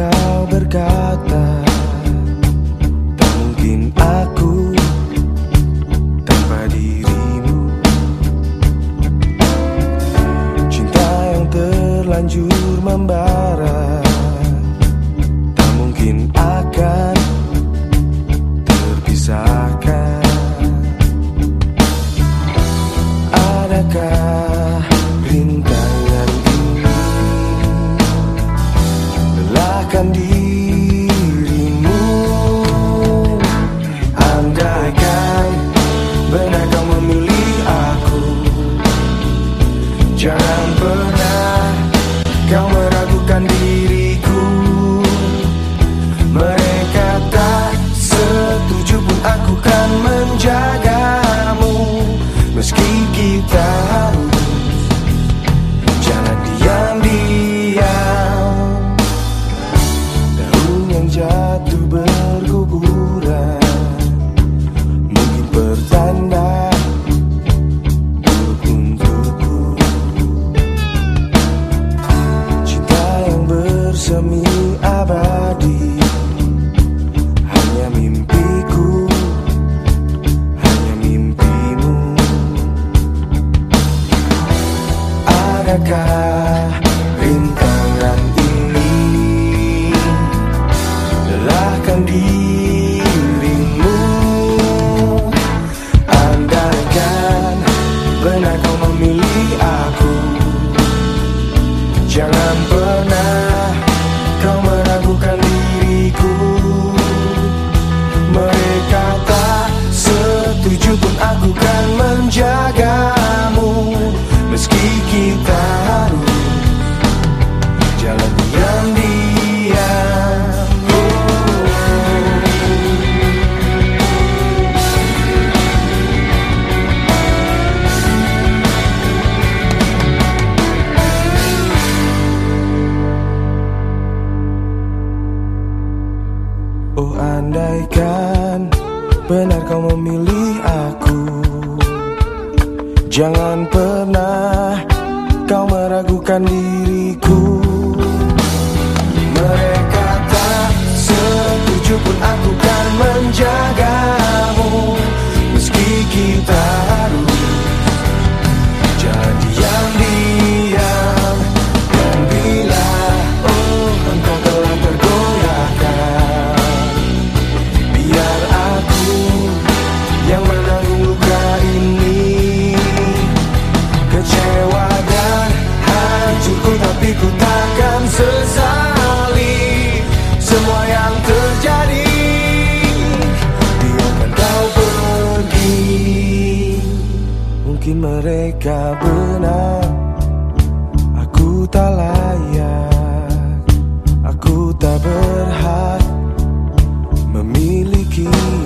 ficar. Jangan pernah kau meragukan diriku Rintangan ini. Lelahkan dirimu. Andaikan benar kau memilih aku Jangan pernah andaikan benar kau memilih aku. Jangan pernah kau meragukan diriku mereka benar. Aku tak layak Aku tak berhak Memilikimu